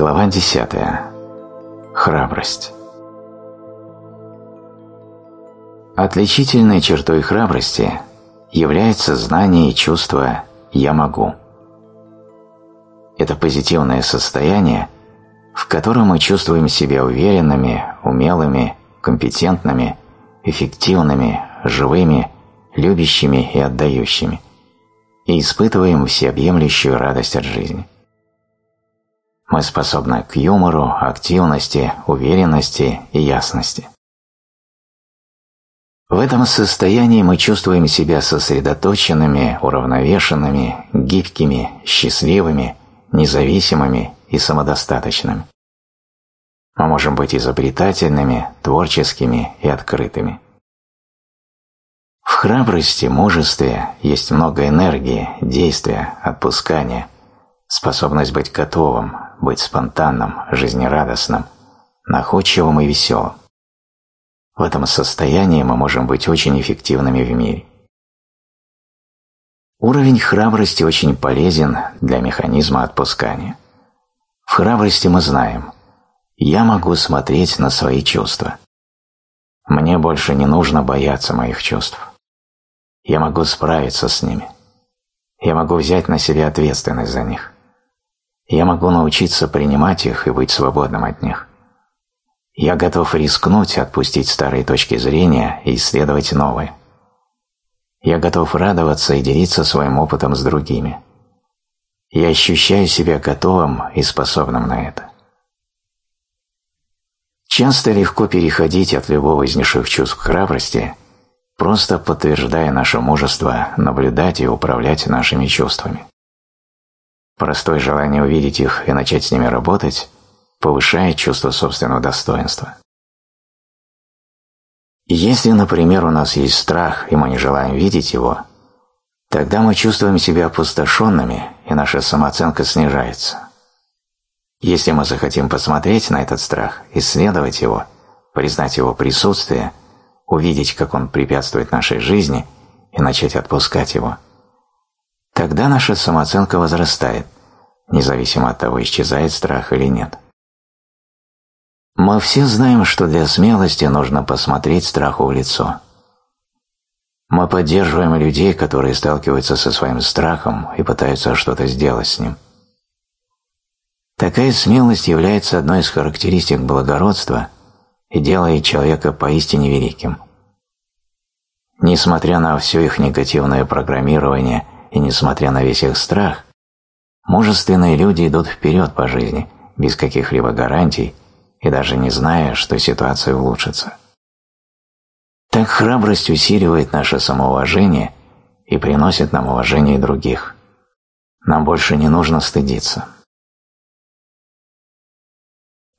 Глава 10. Храбрость. Отличительной чертой храбрости является знание и чувство «я могу». Это позитивное состояние, в котором мы чувствуем себя уверенными, умелыми, компетентными, эффективными, живыми, любящими и отдающими, и испытываем всеобъемлющую радость от жизни. Мы способны к юмору, активности, уверенности и ясности. В этом состоянии мы чувствуем себя сосредоточенными, уравновешенными, гибкими, счастливыми, независимыми и самодостаточными. Мы можем быть изобретательными, творческими и открытыми. В храбрости, мужестве есть много энергии, действия, отпускания, способность быть готовым, быть спонтанным, жизнерадостным, находчивым и веселым. В этом состоянии мы можем быть очень эффективными в мире. Уровень храбрости очень полезен для механизма отпускания. В храбрости мы знаем «я могу смотреть на свои чувства». Мне больше не нужно бояться моих чувств. Я могу справиться с ними. Я могу взять на себя ответственность за них я могу научиться принимать их и быть свободным от них. Я готов рискнуть, отпустить старые точки зрения и исследовать новые. Я готов радоваться и делиться своим опытом с другими. Я ощущаю себя готовым и способным на это. Часто легко переходить от любого из низших чувств к храбрости, просто подтверждая наше мужество наблюдать и управлять нашими чувствами. Простое желание увидеть их и начать с ними работать повышает чувство собственного достоинства. Если, например, у нас есть страх, и мы не желаем видеть его, тогда мы чувствуем себя опустошенными, и наша самооценка снижается. Если мы захотим посмотреть на этот страх, исследовать его, признать его присутствие, увидеть, как он препятствует нашей жизни, и начать отпускать его – Тогда наша самооценка возрастает, независимо от того, исчезает страх или нет. Мы все знаем, что для смелости нужно посмотреть страху в лицо. Мы поддерживаем людей, которые сталкиваются со своим страхом и пытаются что-то сделать с ним. Такая смелость является одной из характеристик благородства и делает человека поистине великим. Несмотря на все их негативное программирование – и несмотря на весь их страх, мужественные люди идут вперед по жизни, без каких-либо гарантий и даже не зная, что ситуация улучшится. Так храбрость усиливает наше самоуважение и приносит нам уважение других. Нам больше не нужно стыдиться.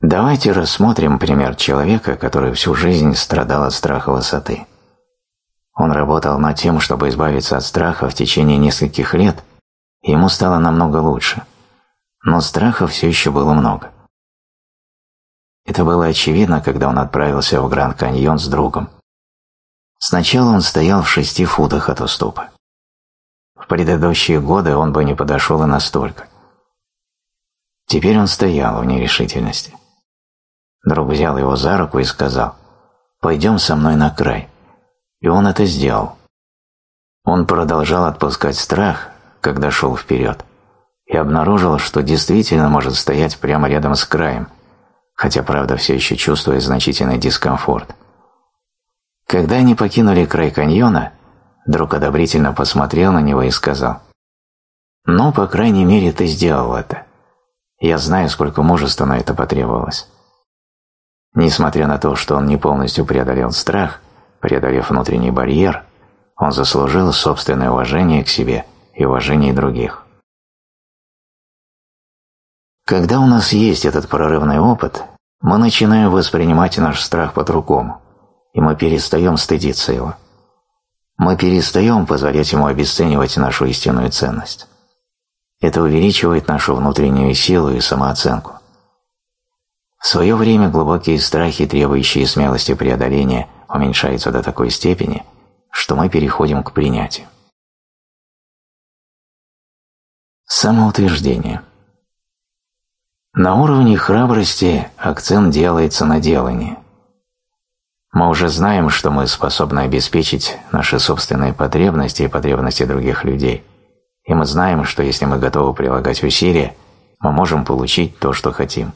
Давайте рассмотрим пример человека, который всю жизнь страдал от страха высоты. Он работал над тем, чтобы избавиться от страха в течение нескольких лет, и ему стало намного лучше. Но страха все еще было много. Это было очевидно, когда он отправился в Гранд-Каньон с другом. Сначала он стоял в шести футах от уступа. В предыдущие годы он бы не подошел и настолько. Теперь он стоял в нерешительности. Друг взял его за руку и сказал, «Пойдем со мной на край». И он это сделал. Он продолжал отпускать страх, когда шел вперед, и обнаружил, что действительно может стоять прямо рядом с краем, хотя, правда, все еще чувствует значительный дискомфорт. Когда они покинули край каньона, друг одобрительно посмотрел на него и сказал, «Ну, по крайней мере, ты сделал это. Я знаю, сколько мужества на это потребовалось». Несмотря на то, что он не полностью преодолел страх, Преодолев внутренний барьер, он заслужил собственное уважение к себе и уважение других. Когда у нас есть этот прорывный опыт, мы начинаем воспринимать наш страх по-другому, и мы перестаем стыдиться его. Мы перестаем позволять ему обесценивать нашу истинную ценность. Это увеличивает нашу внутреннюю силу и самооценку. В свое время глубокие страхи, требующие смелости преодоления, уменьшаются до такой степени, что мы переходим к принятию. Самоутверждение. На уровне храбрости акцент делается на делании. Мы уже знаем, что мы способны обеспечить наши собственные потребности и потребности других людей. И мы знаем, что если мы готовы прилагать усилия, мы можем получить то, что хотим.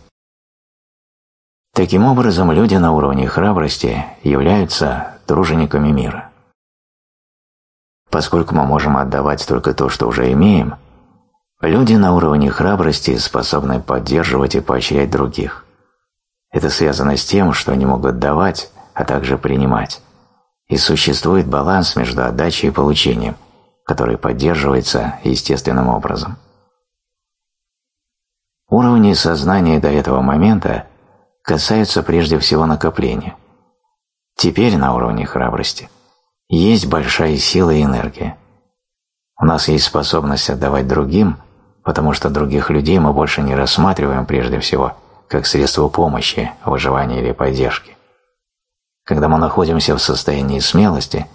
Таким образом, люди на уровне храбрости являются тружениками мира. Поскольку мы можем отдавать только то, что уже имеем, люди на уровне храбрости способны поддерживать и поощрять других. Это связано с тем, что они могут давать, а также принимать. И существует баланс между отдачей и получением, который поддерживается естественным образом. Уровни сознания до этого момента касаются прежде всего накопления. Теперь на уровне храбрости есть большая сила и энергия. У нас есть способность отдавать другим, потому что других людей мы больше не рассматриваем прежде всего как средство помощи, выживания или поддержки. Когда мы находимся в состоянии смелости,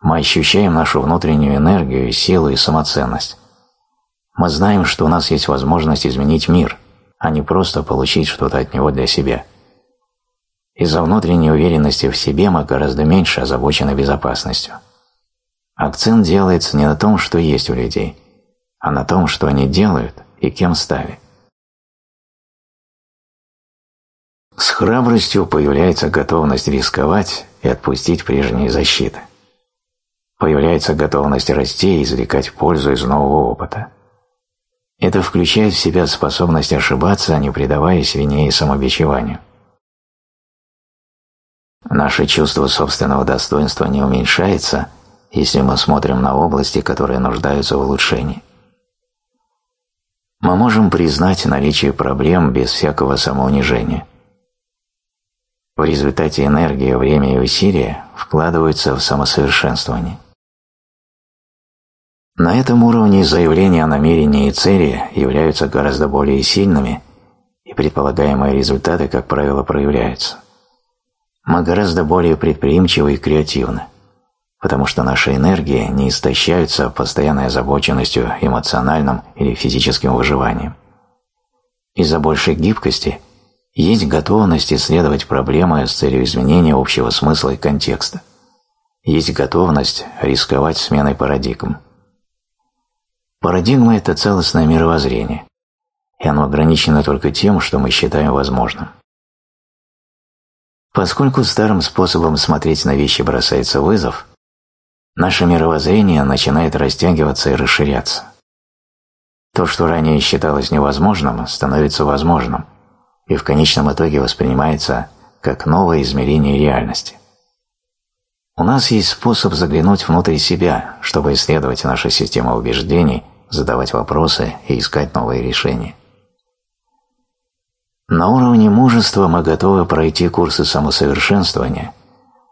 мы ощущаем нашу внутреннюю энергию, силу и самоценность. Мы знаем, что у нас есть возможность изменить мир, а не просто получить что-то от него для себя. Из-за внутренней уверенности в себе мы гораздо меньше озабочены безопасностью. Акцент делается не на том, что есть у людей, а на том, что они делают и кем стали. С храбростью появляется готовность рисковать и отпустить прежние защиты. Появляется готовность расти и извлекать пользу из нового опыта. Это включает в себя способность ошибаться, не предаваясь вине и самобичеванию. Наше чувство собственного достоинства не уменьшается, если мы смотрим на области, которые нуждаются в улучшении. Мы можем признать наличие проблем без всякого самоунижения. В результате энергия, время и усилия вкладываются в самосовершенствование. На этом уровне заявления о намерении и цели являются гораздо более сильными, и предполагаемые результаты, как правило, проявляются. Мы гораздо более предприимчивы и креативны, потому что наша энергия не истощается постоянной озабоченностью эмоциональным или физическим выживанием. Из-за большей гибкости есть готовность исследовать проблемы с целью изменения общего смысла и контекста. Есть готовность рисковать сменой парадигм. Парадигма – это целостное мировоззрение, и оно ограничено только тем, что мы считаем возможным. Поскольку старым способом смотреть на вещи бросается вызов, наше мировоззрение начинает растягиваться и расширяться. То, что ранее считалось невозможным, становится возможным и в конечном итоге воспринимается как новое измерение реальности. У нас есть способ заглянуть внутрь себя, чтобы исследовать нашу систему убеждений задавать вопросы и искать новые решения. На уровне мужества мы готовы пройти курсы самосовершенствования,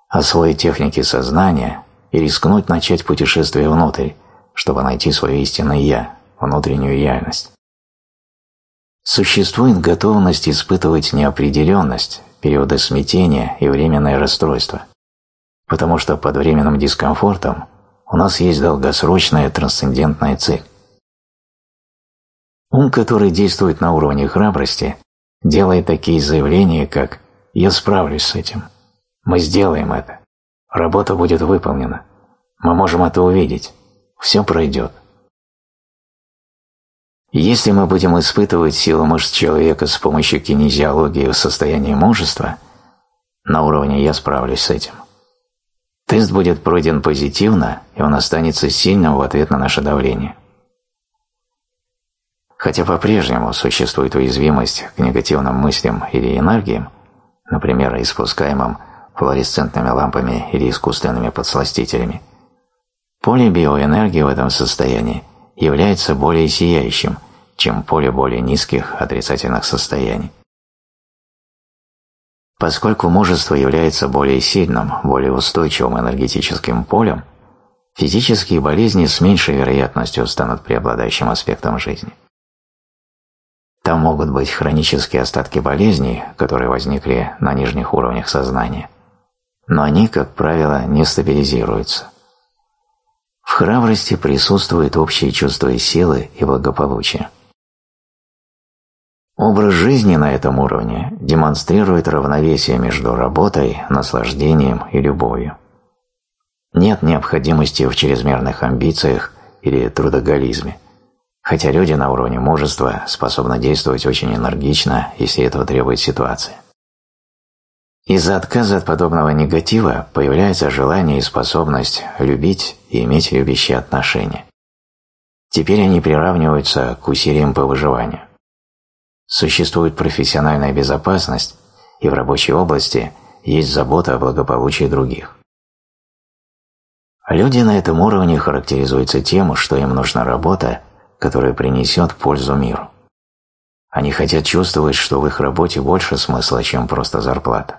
освоить техники сознания и рискнуть начать путешествие внутрь, чтобы найти свое истинное «я», внутреннюю реальность. Существует готовность испытывать неопределенность, периоды смятения и временное расстройство, потому что под временным дискомфортом у нас есть долгосрочная трансцендентная цель. Ум, который действует на уровне храбрости, делает такие заявления, как «Я справлюсь с этим», «Мы сделаем это», «Работа будет выполнена», «Мы можем это увидеть», «Все пройдет». Если мы будем испытывать силу мышц человека с помощью кинезиологии в состоянии мужества, на уровне «я справлюсь с этим», тест будет пройден позитивно, и он останется сильным в ответ на наше давление. Хотя по-прежнему существует уязвимость к негативным мыслям или энергиям, например, испускаемым флуоресцентными лампами или искусственными подсластителями, поле биоэнергии в этом состоянии является более сияющим, чем поле более низких отрицательных состояний. Поскольку мужество является более сильным, более устойчивым энергетическим полем, физические болезни с меньшей вероятностью станут преобладающим аспектом жизни. Там могут быть хронические остатки болезней, которые возникли на нижних уровнях сознания, но они, как правило, не стабилизируются. В храбрости присутствует общее чувство силы и благополучия. Образ жизни на этом уровне демонстрирует равновесие между работой, наслаждением и любовью. Нет необходимости в чрезмерных амбициях или трудоголизме, хотя люди на уровне мужества способны действовать очень энергично, если этого требует ситуация. Из-за отказа от подобного негатива появляется желание и способность любить и иметь любящие отношения. Теперь они приравниваются к усилиям по выживанию. Существует профессиональная безопасность, и в рабочей области есть забота о благополучии других. Люди на этом уровне характеризуются тем, что им нужна работа, которая принесет пользу миру. Они хотят чувствовать, что в их работе больше смысла, чем просто зарплата.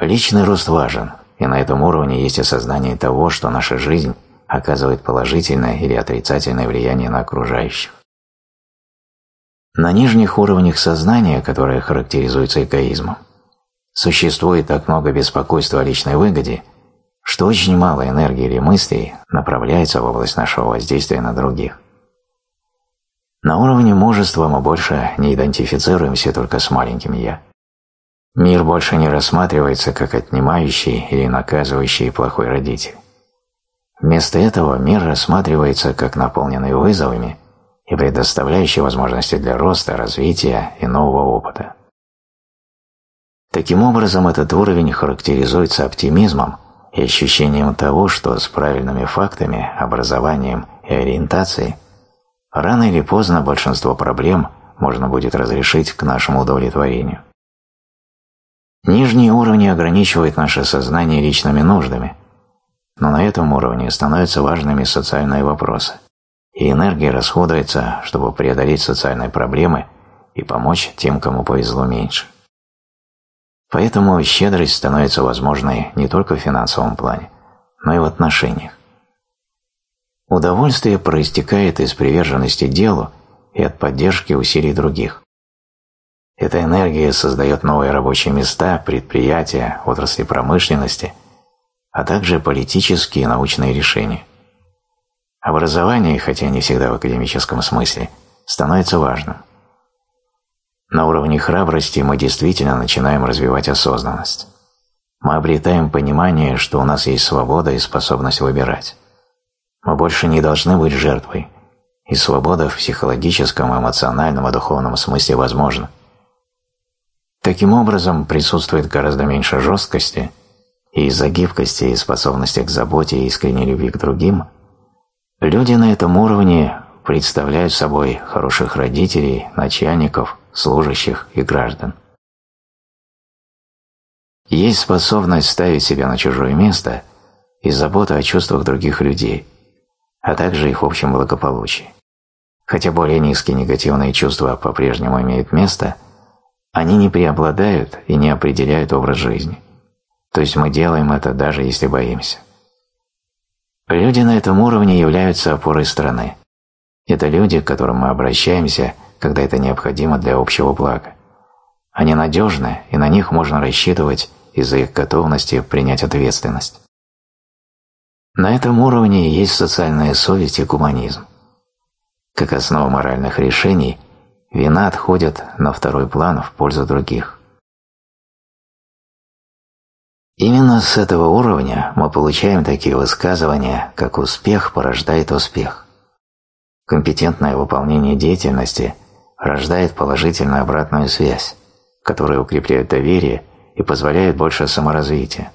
Личный рост важен, и на этом уровне есть осознание того, что наша жизнь оказывает положительное или отрицательное влияние на окружающих. На нижних уровнях сознания, которые характеризуются эгоизмом, существует так много беспокойства о личной выгоде, что очень мало энергии или мыслей направляется в область нашего воздействия на других. На уровне мужества мы больше не идентифицируемся только с маленьким «я». Мир больше не рассматривается как отнимающий или наказывающий плохой родитель. Вместо этого мир рассматривается как наполненный вызовами и предоставляющий возможности для роста, развития и нового опыта. Таким образом, этот уровень характеризуется оптимизмом и ощущением того, что с правильными фактами, образованием и ориентацией рано или поздно большинство проблем можно будет разрешить к нашему удовлетворению. Нижние уровни ограничивают наше сознание личными нуждами, но на этом уровне становятся важными социальные вопросы, и энергия расходуется, чтобы преодолеть социальные проблемы и помочь тем, кому повезло меньше. Поэтому щедрость становится возможной не только в финансовом плане, но и в отношениях. Удовольствие проистекает из приверженности делу и от поддержки усилий других. Эта энергия создает новые рабочие места, предприятия, отрасли промышленности, а также политические и научные решения. Образование, хотя не всегда в академическом смысле, становится важным. На уровне храбрости мы действительно начинаем развивать осознанность. Мы обретаем понимание, что у нас есть свобода и способность выбирать. Мы больше не должны быть жертвой, и свобода в психологическом, эмоциональном и духовном смысле возможна – Таким образом, присутствует гораздо меньше жесткости, и из-за гибкости и способности к заботе и искренней любви к другим, люди на этом уровне представляют собой хороших родителей, начальников, служащих и граждан. Есть способность ставить себя на чужое место и забота о чувствах других людей, а также их общем благополучии. Хотя более низкие негативные чувства по-прежнему имеют место – они не преобладают и не определяют образ жизни. То есть мы делаем это даже если боимся. Люди на этом уровне являются опорой страны. Это люди, к которым мы обращаемся, когда это необходимо для общего блага. Они надежны, и на них можно рассчитывать из-за их готовности принять ответственность. На этом уровне есть социальная совесть и гуманизм. Как основа моральных решений – вина отходит на второй план в пользу других. Именно с этого уровня мы получаем такие высказывания, как «успех порождает успех». Компетентное выполнение деятельности рождает положительную обратную связь, которая укрепляет доверие и позволяет больше саморазвития,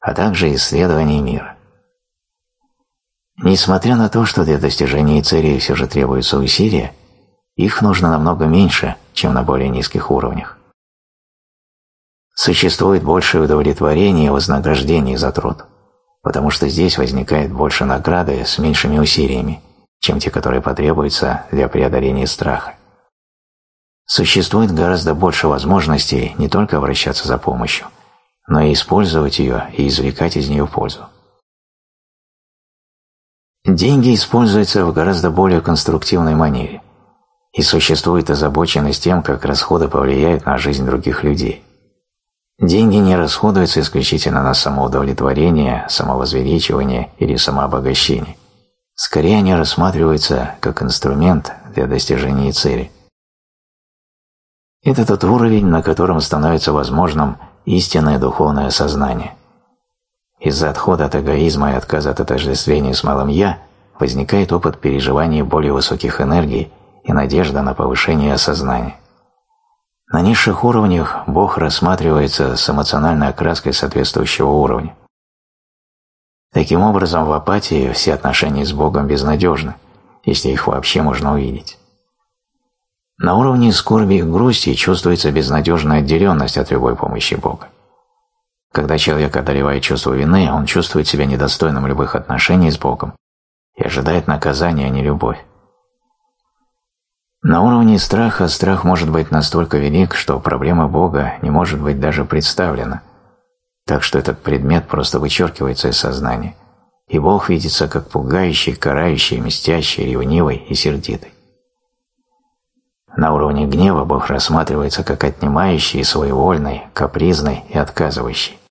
а также исследований мира. Несмотря на то, что для достижения целей все же требуются усилия, их нужно намного меньше, чем на более низких уровнях. Существует большее удовлетворение и вознаграждение за труд, потому что здесь возникает больше награды с меньшими усилиями, чем те, которые потребуются для преодоления страха. Существует гораздо больше возможностей не только обращаться за помощью, но и использовать ее и извлекать из нее пользу. Деньги используются в гораздо более конструктивной манере – и существует озабоченность тем, как расходы повлияют на жизнь других людей. Деньги не расходуются исключительно на самоудовлетворение, самовозвеличивание или самообогащение. Скорее они рассматриваются как инструмент для достижения цели. Это тот уровень, на котором становится возможным истинное духовное сознание. Из-за отхода от эгоизма и отказа от отождествления с малым «я» возникает опыт переживания более высоких энергий и надежда на повышение осознания. На низших уровнях Бог рассматривается с эмоциональной окраской соответствующего уровня. Таким образом, в апатии все отношения с Богом безнадежны, если их вообще можно увидеть. На уровне скорби и грусти чувствуется безнадежная отделенность от любой помощи Бога. Когда человек одолевает чувство вины, он чувствует себя недостойным любых отношений с Богом и ожидает наказания, а не любовь. На уровне страха страх может быть настолько велик, что проблема Бога не может быть даже представлена, так что этот предмет просто вычеркивается из сознания, и Бог видится как пугающий, карающий, мстящий, ревнивый и сердитый. На уровне гнева Бог рассматривается как отнимающий, своевольный, капризный и отказывающий.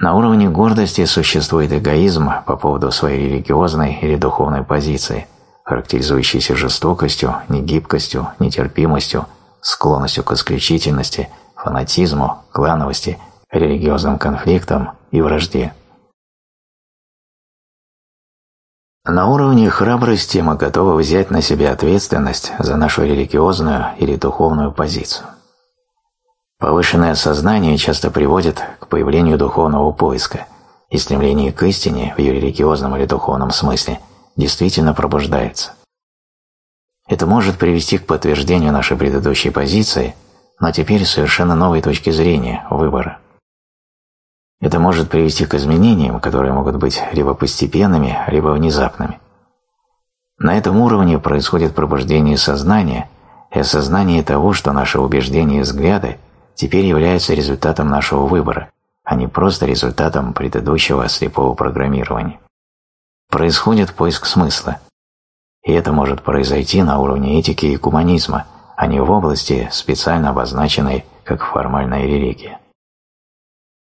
На уровне гордости существует эгоизм по поводу своей религиозной или духовной позиции, характеризующейся жестокостью, негибкостью, нетерпимостью, склонностью к исключительности, фанатизму, клановости, религиозным конфликтам и вражде. На уровне храбрости мы готовы взять на себя ответственность за нашу религиозную или духовную позицию. Повышенное сознание часто приводит к появлению духовного поиска, и стремление к истине в ее религиозном или духовном смысле действительно пробуждается. Это может привести к подтверждению нашей предыдущей позиции, но теперь совершенно новой точки зрения, выбора. Это может привести к изменениям, которые могут быть либо постепенными, либо внезапными. На этом уровне происходит пробуждение сознания и осознание того, что наши убеждения и взгляды теперь являются результатом нашего выбора, а не просто результатом предыдущего слепого программирования. Происходит поиск смысла. И это может произойти на уровне этики и гуманизма, а не в области, специально обозначенной как формальная религия.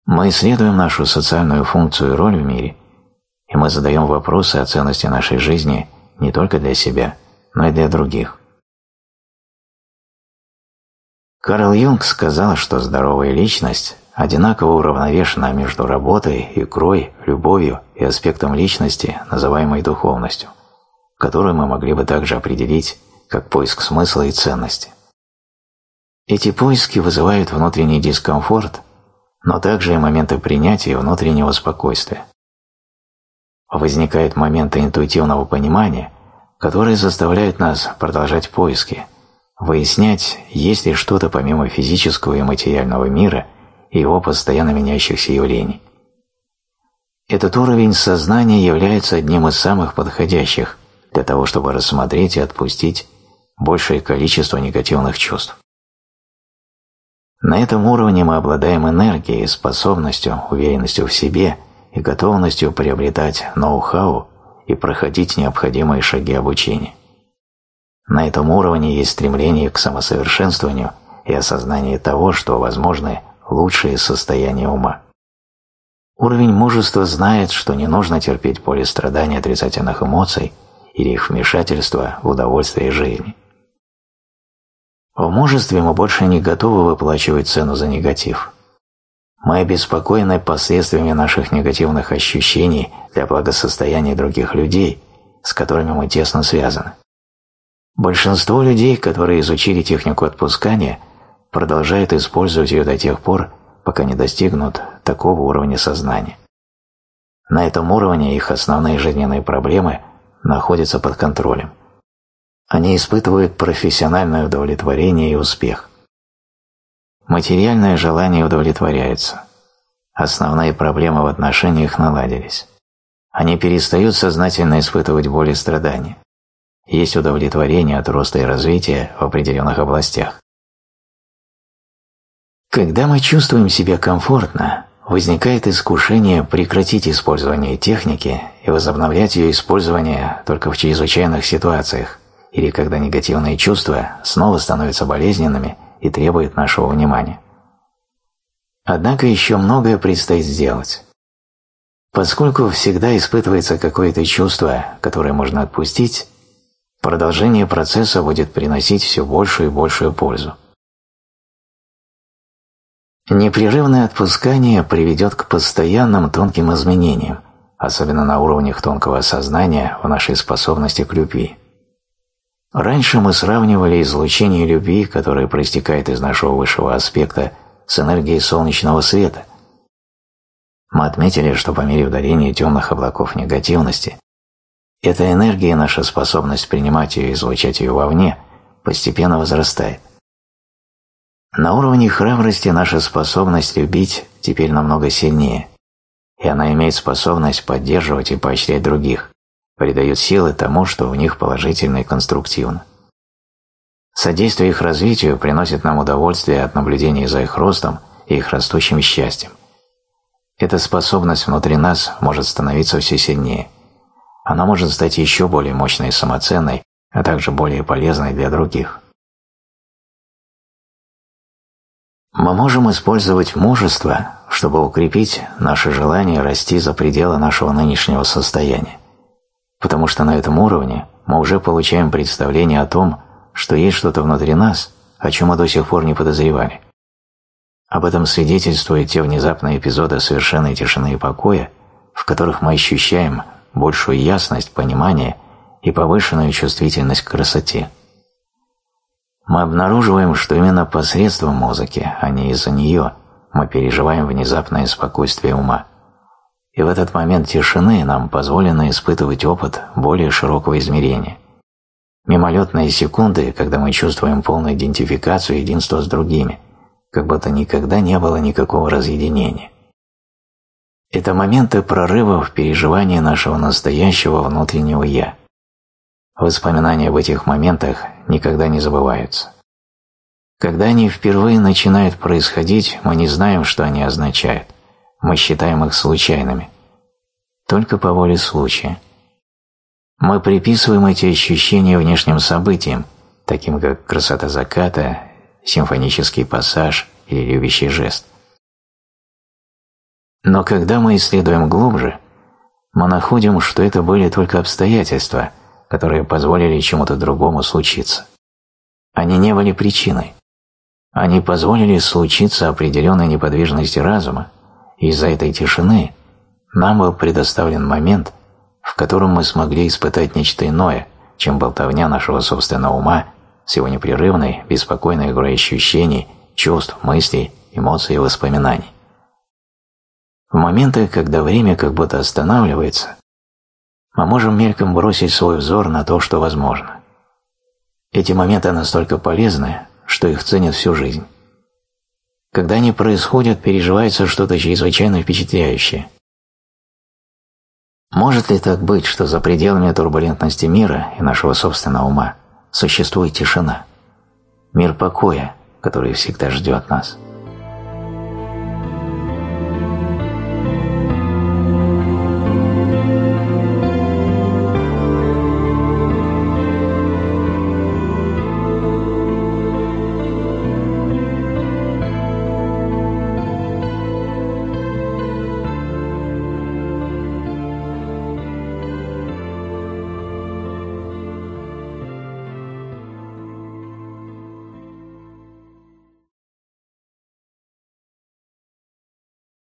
Мы исследуем нашу социальную функцию и роль в мире, и мы задаем вопросы о ценности нашей жизни не только для себя, но и для других. Карл Юнг сказал, что здоровая личность одинаково уравновешена между работой, игрой, любовью и аспектом личности, называемой духовностью, которую мы могли бы также определить как поиск смысла и ценности. Эти поиски вызывают внутренний дискомфорт, но также и моменты принятия внутреннего спокойствия. Возникают моменты интуитивного понимания, которые заставляют нас продолжать поиски – выяснять, есть ли что-то помимо физического и материального мира и его постоянно меняющихся явлений. Этот уровень сознания является одним из самых подходящих для того, чтобы рассмотреть и отпустить большее количество негативных чувств. На этом уровне мы обладаем энергией, способностью, уверенностью в себе и готовностью приобретать ноу-хау и проходить необходимые шаги обучения. На этом уровне есть стремление к самосовершенствованию и осознание того, что возможны лучшие состояния ума. Уровень мужества знает, что не нужно терпеть поле страданий отрицательных эмоций или их вмешательства в удовольствие жизни. В мужестве мы больше не готовы выплачивать цену за негатив. Мы обеспокоены последствиями наших негативных ощущений для благосостояния других людей, с которыми мы тесно связаны. Большинство людей, которые изучили технику отпускания, продолжают использовать ее до тех пор, пока не достигнут такого уровня сознания. На этом уровне их основные жизненные проблемы находятся под контролем. Они испытывают профессиональное удовлетворение и успех. Материальное желание удовлетворяется. Основные проблемы в отношениях наладились. Они перестают сознательно испытывать боль и страдания есть удовлетворение от роста и развития в определенных областях. Когда мы чувствуем себя комфортно, возникает искушение прекратить использование техники и возобновлять ее использование только в чрезвычайных ситуациях или когда негативные чувства снова становятся болезненными и требуют нашего внимания. Однако еще многое предстоит сделать. Поскольку всегда испытывается какое-то чувство, которое можно отпустить, продолжение процесса будет приносить все большую и большую пользу. Непрерывное отпускание приведет к постоянным тонким изменениям, особенно на уровнях тонкого сознания в нашей способности к любви. Раньше мы сравнивали излучение любви, которое проистекает из нашего высшего аспекта, с энергией солнечного света. Мы отметили, что по мере удаления темных облаков негативности, эта энергия наша способность принимать ее и излучать ее вовне постепенно возрастает. На уровне храбрости наша способность любить теперь намного сильнее, и она имеет способность поддерживать и поощрять других, придает силы тому, что в них положительно и конструктивно. Содействие их развитию приносит нам удовольствие от наблюдения за их ростом и их растущим счастьем. Эта способность внутри нас может становиться все сильнее. Она может стать еще более мощной самоценной, а также более полезной для других. Мы можем использовать мужество, чтобы укрепить наше желание расти за пределы нашего нынешнего состояния, потому что на этом уровне мы уже получаем представление о том, что есть что-то внутри нас, о чем мы до сих пор не подозревали. Об этом свидетельствуют те внезапные эпизоды совершенной тишины и покоя, в которых мы ощущаем большую ясность, понимание и повышенную чувствительность к красоте мы обнаруживаем, что именно посредством музыки, а не из-за нее, мы переживаем внезапное спокойствие ума. И в этот момент тишины нам позволено испытывать опыт более широкого измерения. Мимолетные секунды, когда мы чувствуем полную идентификацию и единство с другими, как будто никогда не было никакого разъединения. Это моменты прорыва в переживании нашего настоящего внутреннего «я». Воспоминания об этих моментах никогда не забываются. Когда они впервые начинают происходить, мы не знаем, что они означают. Мы считаем их случайными. Только по воле случая. Мы приписываем эти ощущения внешним событиям, таким как красота заката, симфонический пассаж или любящий жест. Но когда мы исследуем глубже, мы находим, что это были только обстоятельства – которые позволили чему-то другому случиться. Они не были причиной. Они позволили случиться определенной неподвижности разума, и из-за этой тишины нам был предоставлен момент, в котором мы смогли испытать нечто иное, чем болтовня нашего собственного ума с его непрерывной, беспокойной игрой ощущений, чувств, мыслей, эмоций и воспоминаний. В моменты, когда время как будто останавливается, мы можем мельком бросить свой взор на то, что возможно. Эти моменты настолько полезны, что их ценят всю жизнь. Когда они происходят, переживается что-то чрезвычайно впечатляющее. Может ли так быть, что за пределами турбулентности мира и нашего собственного ума существует тишина? Мир покоя, который всегда ждет нас –